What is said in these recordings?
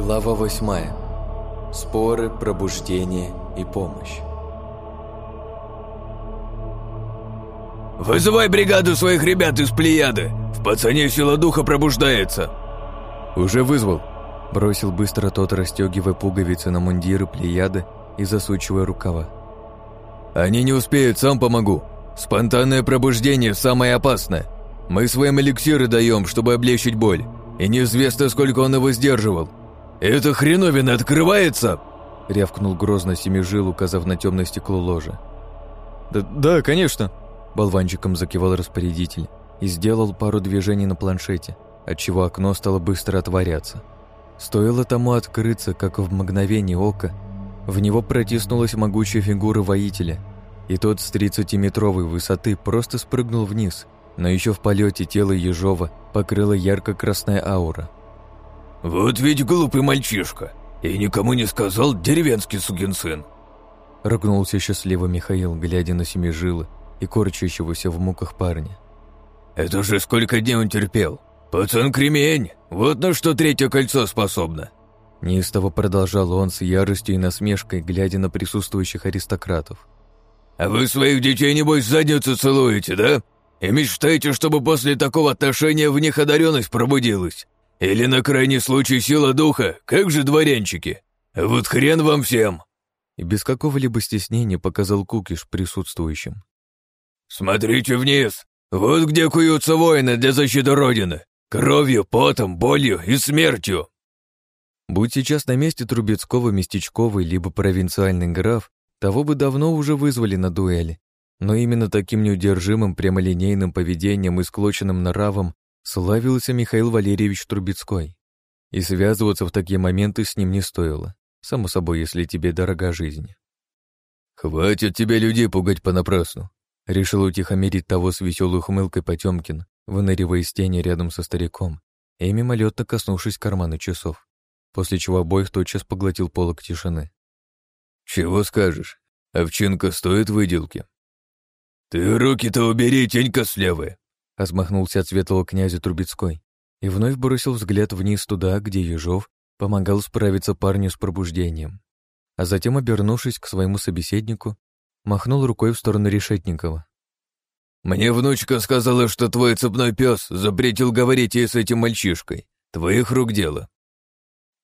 Глава восьмая. Споры, пробуждение и помощь. «Вызывай бригаду своих ребят из Плеяды! В пацане сила духа пробуждается!» «Уже вызвал!» Бросил быстро тот, расстегивая пуговицы на мундиры Плеяды и засучивая рукава. «Они не успеют, сам помогу. Спонтанное пробуждение самое опасное. Мы своим эликсиры даем, чтобы облегчить боль, и неизвестно, сколько он его сдерживал. «Эта хреновина открывается!» — рявкнул грозно Семижил, указав на темное стекло ложа. «Да, да, конечно!» — болванчиком закивал распорядитель и сделал пару движений на планшете, отчего окно стало быстро отворяться. Стоило тому открыться, как в мгновение ока в него протиснулась могучая фигура воителя, и тот с 30-метровой высоты просто спрыгнул вниз, но еще в полете тело Ежова покрыла ярко-красная аура — «Вот ведь глупый мальчишка, и никому не сказал деревенский сукин сын!» Ругнулся счастливо Михаил, глядя на семижилы и корчащегося в муках парня. «Это же сколько дней он терпел! Пацан кремень! Вот на что третье кольцо способно!» Неистово продолжал он с яростью и насмешкой, глядя на присутствующих аристократов. «А вы своих детей, небось, задницу целуете, да? И мечтаете, чтобы после такого отношения в них одаренность пробудилась? Или на крайний случай сила духа, как же дворянчики? Вот хрен вам всем!» И без какого-либо стеснения показал кукиш присутствующим. «Смотрите вниз! Вот где куются воины для защиты Родины! Кровью, потом, болью и смертью!» Будь сейчас на месте Трубецкого, Местечковый, либо провинциальный граф, того бы давно уже вызвали на дуэли. Но именно таким неудержимым прямолинейным поведением и склоченным нравом Славился Михаил Валерьевич Трубецкой. И связываться в такие моменты с ним не стоило. Само собой, если тебе дорога жизнь. «Хватит тебе людей пугать понапрасну», — решил утихомирить того с веселой ухмылкой Потемкин, выныривая из тени рядом со стариком и мимолетно коснувшись кармана часов, после чего обоих тотчас поглотил полок тишины. «Чего скажешь? Овчинка стоит выделки?» «Ты руки-то убери, тенька слева!» Размахнулся от светлого князя Трубецкой и вновь бросил взгляд вниз туда, где Ежов помогал справиться парню с пробуждением. А затем, обернувшись к своему собеседнику, махнул рукой в сторону Решетникова. «Мне внучка сказала, что твой цепной пес запретил говорить ей с этим мальчишкой. Твоих рук дело».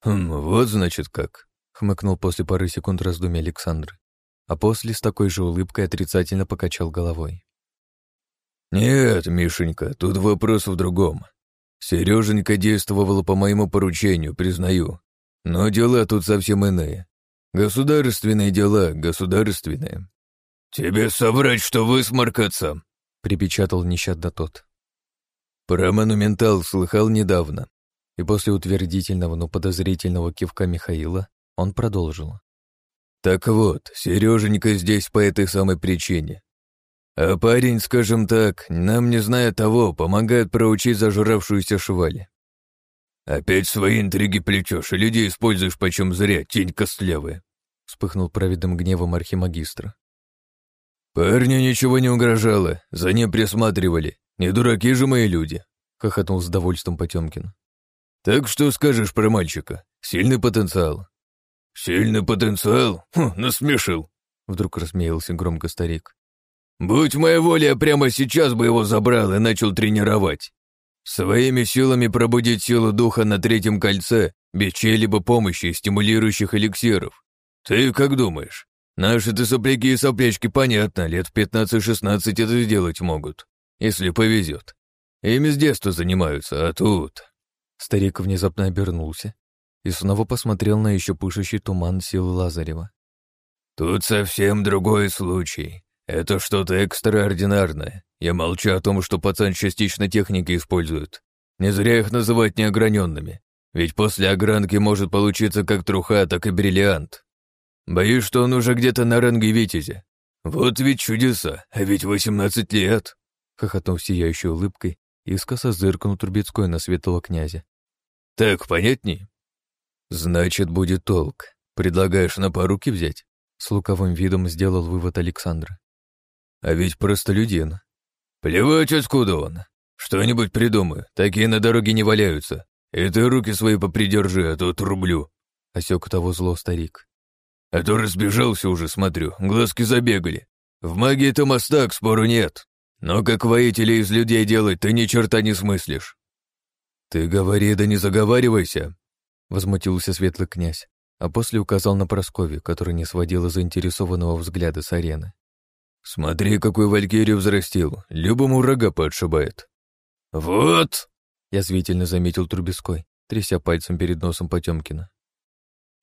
«Хм, вот значит как», — хмыкнул после пары секунд раздумья Александр, а после с такой же улыбкой отрицательно покачал головой. «Нет, Мишенька, тут вопрос в другом. Сереженька действовала по моему поручению, признаю. Но дела тут совсем иные. Государственные дела, государственные». «Тебе соврать, что высморкаться!» — припечатал нещадно тот. Про монументал слыхал недавно, и после утвердительного, но подозрительного кивка Михаила он продолжил. «Так вот, Сереженька здесь по этой самой причине. А парень, скажем так, нам, не зная того, помогает проучить зажравшуюся швали. Опять свои интриги плетешь и людей используешь почем зря, тень костлявая, вспыхнул праведным гневом архимагистра. Парню ничего не угрожало, за ним присматривали. Не дураки же мои люди, хохотнул с довольством Потемкин. Так что скажешь про мальчика? Сильный потенциал. Сильный потенциал? Хм, насмешил. Вдруг рассмеялся громко старик. Будь моя воля, прямо сейчас бы его забрал и начал тренировать. Своими силами пробудить силу духа на третьем кольце, без чьей-либо помощи и стимулирующих эликсиров. Ты как думаешь? Наши-то сопляки и соплячки, понятно, лет в 15-16 это сделать могут, если повезет. Ими с детства занимаются, а тут...» Старик внезапно обернулся и снова посмотрел на еще пышущий туман силы Лазарева. «Тут совсем другой случай. «Это что-то экстраординарное. Я молчу о том, что пацан частично техники использует. Не зря их называть неограненными. Ведь после огранки может получиться как труха, так и бриллиант. Боюсь, что он уже где-то на ранге Витязи. Вот ведь чудеса, а ведь восемнадцать лет!» Хохотнув сияющей улыбкой, искоса зыркнул Трубецкой на светлого князя. «Так понятней?» «Значит, будет толк. Предлагаешь на поруки взять?» С луковым видом сделал вывод Александра. А ведь простолюдин. Плевать, откуда он. Что-нибудь придумаю, такие на дороге не валяются. И ты руки свои попридержи, а то отрублю», — осек того зло старик. «А то разбежался уже, смотрю, глазки забегали. В магии-то мостак, спору нет. Но как воителя из людей делать, ты ни черта не смыслишь». «Ты говори, да не заговаривайся», — возмутился светлый князь, а после указал на Прасковью, которая не сводила заинтересованного взгляда с арены. «Смотри, какой валькирию взрастил, любому врага подшибает». «Вот!» — язвительно заметил Трубецкой, тряся пальцем перед носом Потемкина.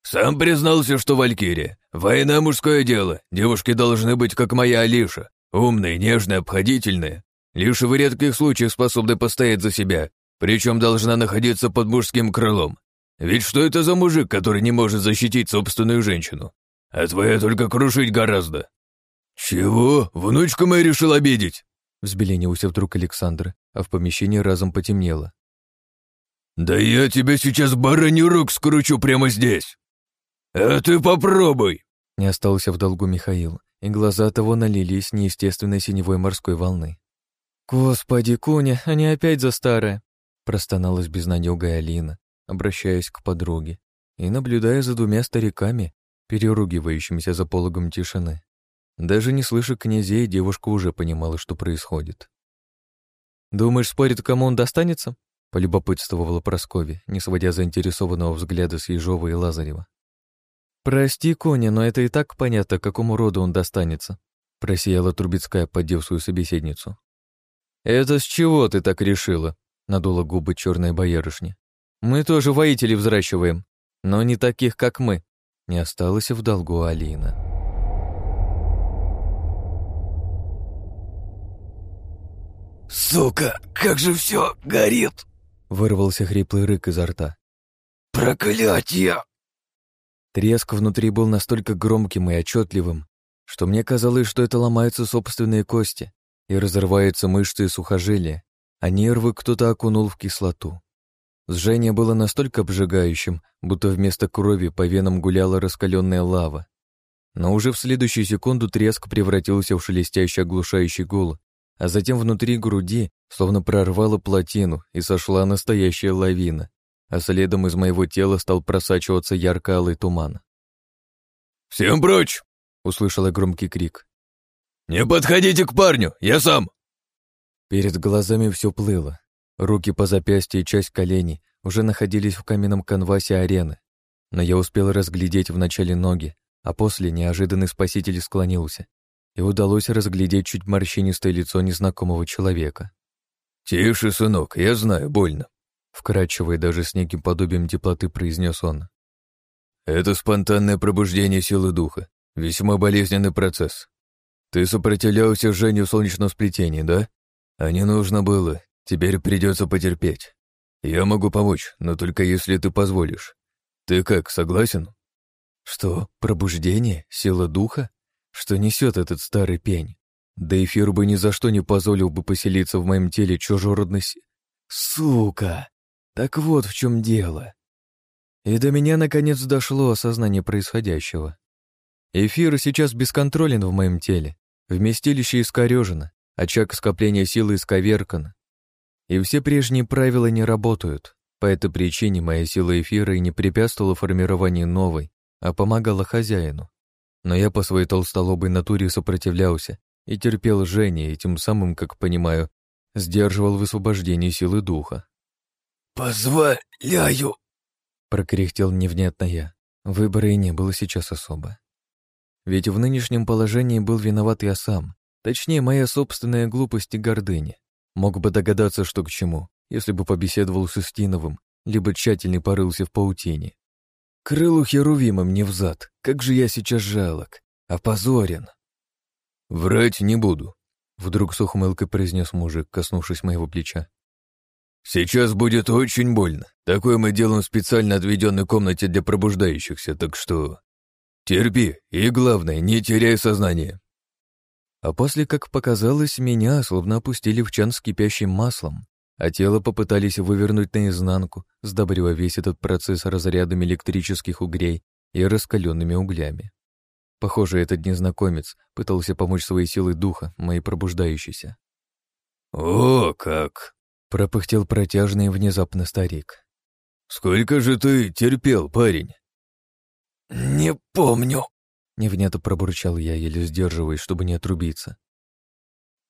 «Сам признался, что валькирия. Война — мужское дело. Девушки должны быть, как моя Алиша, умные, нежные, обходительные. Лишь в редких случаях способны постоять за себя, причем должна находиться под мужским крылом. Ведь что это за мужик, который не может защитить собственную женщину? А твоя только крушить гораздо. Чего? Внучку мою решил обидеть? Взбеленился вдруг Александр, а в помещении разом потемнело. «Да я тебе сейчас баранью рук скручу прямо здесь! А ты попробуй!» Не остался в долгу Михаил, и глаза того налились неестественной синевой морской волны. «Господи, Куня, они опять за старое!» простоналась безнадёгая Алина, обращаясь к подруге и наблюдая за двумя стариками, переругивающимися за пологом тишины. Даже не слыша князей, девушка уже понимала, что происходит. «Думаешь, спорит, кому он достанется?» — полюбопытствовала Прасковья, не сводя заинтересованного взгляда с Ежова и Лазарева. «Прости, Коня, но это и так понятно, какому роду он достанется», — просияла Трубецкая, поддев свою собеседницу. «Это с чего ты так решила?» — надула губы черная боярышня. Мы тоже воителей взращиваем, но не таких, как мы. Не осталось в долгу Алина. «Сука, как же все горит!» Вырвался хриплый рык изо рта. «Проклятие!» Треск внутри был настолько громким и отчетливым, что мне казалось, что это ломаются собственные кости и разрываются мышцы и сухожилия, а нервы кто-то окунул в кислоту. Сжение было настолько обжигающим, будто вместо крови по венам гуляла раскаленная лава. Но уже в следующую секунду треск превратился в шелестящий оглушающий гул, а затем внутри груди словно прорвало плотину и сошла настоящая лавина, а следом из моего тела стал просачиваться ярко-алый туман. «Всем прочь!» — услышала громкий крик. «Не подходите к парню, я сам!» Перед глазами все плыло, Руки по запястью и часть коленей уже находились в каменном канвасе арены, но я успел разглядеть вначале ноги, а после неожиданный спаситель склонился, и удалось разглядеть чуть морщинистое лицо незнакомого человека. «Тише, сынок, я знаю, больно», — вкрадчиво даже с неким подобием теплоты произнес он. «Это спонтанное пробуждение силы духа, весьма болезненный процесс. Ты сопротивлялся Жене в солнечном сплетении, да? А не нужно было, Теперь придется потерпеть. Я могу помочь, но только если ты позволишь. Ты как, согласен? Что, пробуждение? Сила духа? Что несет этот старый пень? Да эфир бы ни за что не позволил бы поселиться в моем теле чужеродной си... Сука! Так вот в чем дело. И до меня наконец дошло осознание происходящего. Эфир сейчас бесконтролен в моем теле, вместилище искорежено, очаг скопления силы исковеркан, и все прежние правила не работают. По этой причине моя сила эфира и не препятствовала формированию новой, а помогала хозяину. Но я по своей толстолобой натуре сопротивлялся и терпел жжение, и тем самым, как понимаю, сдерживал высвобождение силы духа. «Позволяю!» — прокряхтел невнятно я. Выбора и не было сейчас особо. Ведь в нынешнем положении был виноват я сам, точнее, моя собственная глупость и гордыня. Мог бы догадаться, что к чему, если бы побеседовал с Устиновым, либо тщательно порылся в паутине. Крылу Херувима мне взад, как же я сейчас жалок, опозорен. «Врать не буду», — вдруг с ухмылкой произнес мужик, коснувшись моего плеча. «Сейчас будет очень больно. Такое мы делаем в специально отведенной комнате для пробуждающихся, так что... Терпи, и главное, не теряй сознание». А после, как показалось, меня словно опустили в чан с кипящим маслом, а тело попытались вывернуть наизнанку, сдобрив весь этот процесс разрядами электрических угрей и раскаленными углями. Похоже, этот незнакомец пытался помочь своей силой духа, моей пробуждающейся. «О, как!» — пропыхтел протяжный внезапно старик. Сколько же ты терпел, парень?» «Не помню», — невнятно пробурчал я, еле сдерживаясь, чтобы не отрубиться.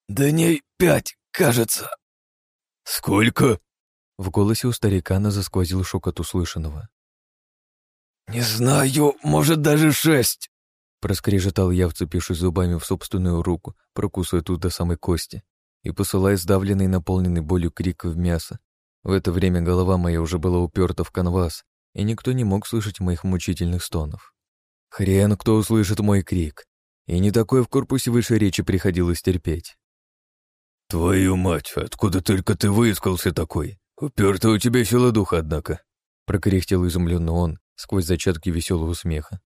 «Дней пять, кажется». «Сколько?» В голосе у старикана засквозил шок от услышанного. «Не знаю, может, даже шесть!» Проскрежетал я, вцепившись зубами в собственную руку, прокусывая тут до самой кости, и посылая сдавленный, наполненный болью крик в мясо. В это время голова моя уже была уперта в канвас, и никто не мог слышать моих мучительных стонов. Хрен кто услышит мой крик, и не такое в корпусе высшей речи приходилось терпеть. «Твою мать, откуда только ты выискался такой? Упертый у тебя сила духа, однако!» Прокряхтел изумленно он, сквозь зачатки веселого смеха.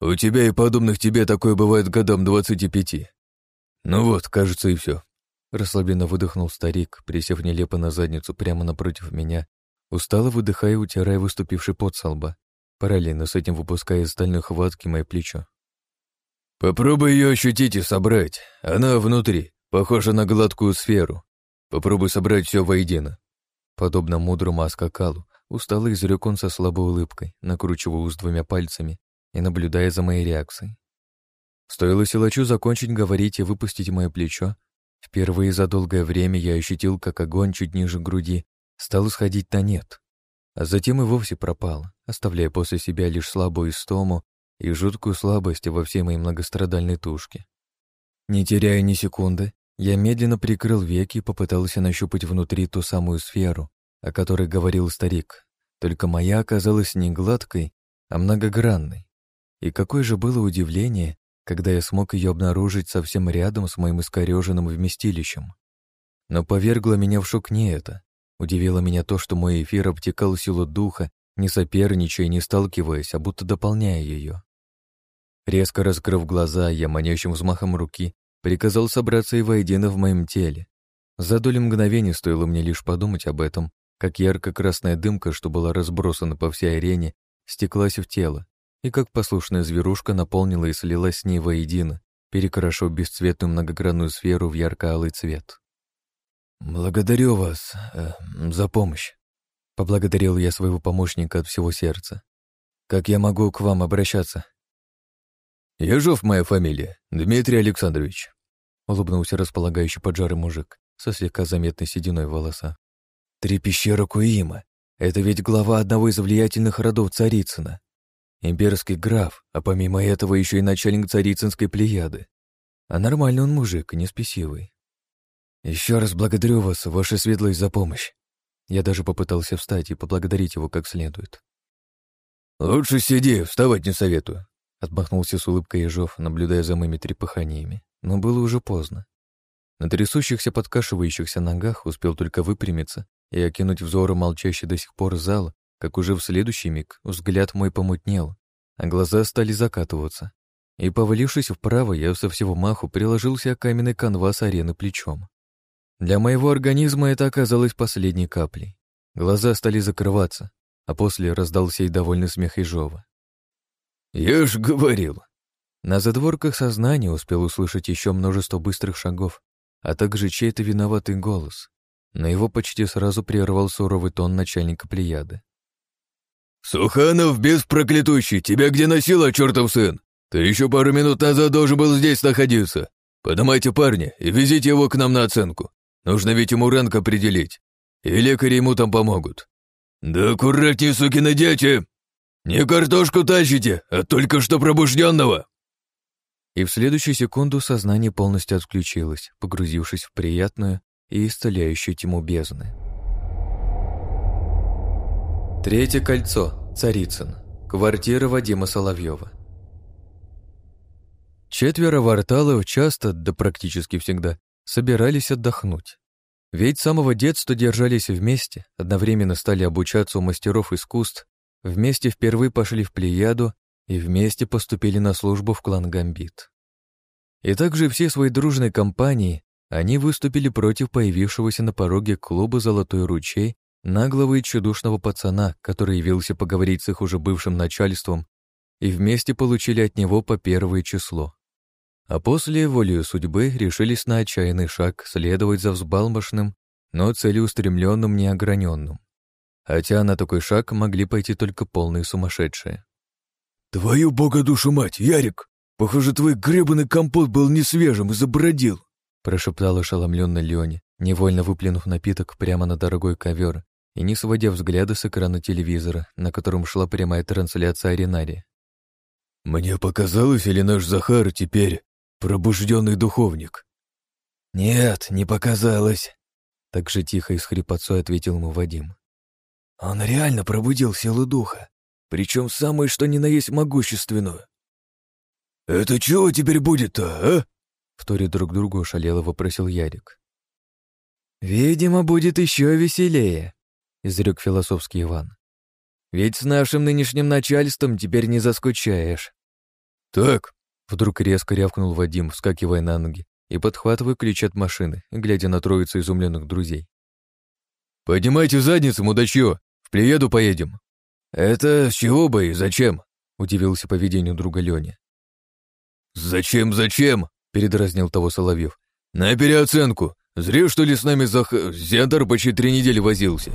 «У тебя и подобных тебе такое бывает годам двадцати пяти. Ну вот, кажется, и все. Расслабленно выдохнул старик, присев нелепо на задницу прямо напротив меня, устало выдыхая и утирая выступивший пот со лба, параллельно с этим выпуская из стальной хватки мое плечо. «Попробуй ее ощутить и собрать. Она внутри, похожа на гладкую сферу. Попробуй собрать все воедино». Подобно мудрому аскакалу, устало изрек он со слабой улыбкой, накручивая уст двумя пальцами и наблюдая за моей реакцией. Стоило силачу закончить говорить и выпустить мое плечо, впервые за долгое время я ощутил, как огонь чуть ниже груди стал сходить на нет, а затем и вовсе пропал, оставляя после себя лишь слабую истому и жуткую слабость во всей моей многострадальной тушке. Не теряя ни секунды, я медленно прикрыл веки и попытался нащупать внутри ту самую сферу, о которой говорил старик, только моя оказалась не гладкой, а многогранной. И какое же было удивление, когда я смог ее обнаружить совсем рядом с моим искореженным вместилищем. Но повергло меня в шок не это. Удивило меня то, что мой эфир обтекал силу духа, не соперничая, не сталкиваясь, а будто дополняя ее. Резко раскрыв глаза, я манящим взмахом руки приказал собраться и воедино в моем теле. За доли мгновений стоило мне лишь подумать об этом, как ярко-красная дымка, что была разбросана по всей арене, стеклась в тело, и как послушная зверушка наполнила и слилась с ней воедино, перекрашив бесцветную многогранную сферу в ярко-алый цвет. «Благодарю вас э, за помощь», — поблагодарил я своего помощника от всего сердца. «Как я могу к вам обращаться?» «Ежов моя фамилия, Дмитрий Александрович», — улыбнулся располагающий поджарый мужик со слегка заметной сединой в волосах. «Три пещеры Куима. Это ведь глава одного из влиятельных родов Царицына. Имперский граф, а помимо этого еще и начальник царицынской плеяды. А нормальный он мужик, не спесивый. Еще раз благодарю вас, ваша светлость, за помощь. Я даже попытался встать и поблагодарить его как следует. «Лучше сиди, вставать не советую», — отмахнулся с улыбкой Ежов, наблюдая за моими трепыханиями. Но было уже поздно. На трясущихся, подкашивающихся ногах успел только выпрямиться и окинуть взором молчащий до сих пор зал как уже в следующий миг взгляд мой помутнел, а глаза стали закатываться. И, повалившись вправо, я со всего маху приложился о каменный канвас арены плечом. Для моего организма это оказалось последней каплей. Глаза стали закрываться, а после раздался и довольный смех Ижова. «Я ж говорил!» На задворках сознания успел услышать еще множество быстрых шагов, а также чей-то виноватый голос. Но его почти сразу прервал суровый тон начальника Плеяды. «Суханов без проклятущий, тебя где носила, чертов сын? Ты еще пару минут назад должен был здесь находиться. Поднимайте парня и везите его к нам на оценку. Нужно ведь ему ранг определить. И лекари ему там помогут. Да аккуратней, сукины дети! Не картошку тащите, а только что пробужденного!» И в следующую секунду сознание полностью отключилось, погрузившись в приятную и исцеляющую тьму бездны. Третье кольцо. Царицын. Квартира Вадима Соловьева. Четверо варталов часто, да практически всегда, собирались отдохнуть. Ведь с самого детства держались вместе, одновременно стали обучаться у мастеров искусств, вместе впервые пошли в Плеяду и вместе поступили на службу в клан Гамбит. И также всей своей дружной компанией они выступили против появившегося на пороге клуба «Золотой ручей» наглого и чудушного пацана, который явился поговорить с их уже бывшим начальством, и вместе получили от него по первое число. А после, волею судьбы, решились на отчаянный шаг следовать за взбалмошным, но целеустремленным неограненным. Хотя на такой шаг могли пойти только полные сумасшедшие. «Твою бога душу мать, Ярик! Похоже, твой гребаный компот был не свежим и забродил!» прошептал ошеломленный Леони, невольно выплюнув напиток прямо на дорогой ковер и не сводя взгляда с экрана телевизора, на котором шла прямая трансляция Аренария. «Мне показалось, или наш Захар теперь пробужденный духовник?» «Нет, не показалось», — так же тихо и с хрипотцой ответил ему Вадим. «Он реально пробудил силу духа, причем самую что ни на есть могущественную». «Это чего теперь будет-то, а?» Вторе друг другу шалело вопросил Ярик. «Видимо, будет еще веселее», — изрек философский Иван. «Ведь с нашим нынешним начальством теперь не заскучаешь». «Так», — вдруг резко рявкнул Вадим, вскакивая на ноги и подхватывая ключ от машины, глядя на троицу изумленных друзей. «Поднимайте задницу, мудачье! Плееду поедем!» «Это с чего бы и зачем?» — удивился поведению друга Лёни. «Зачем, зачем?» — передразнил того Соловьев. «На переоценку. Зря, что ли, с нами Зах... Зиандар почти три недели возился.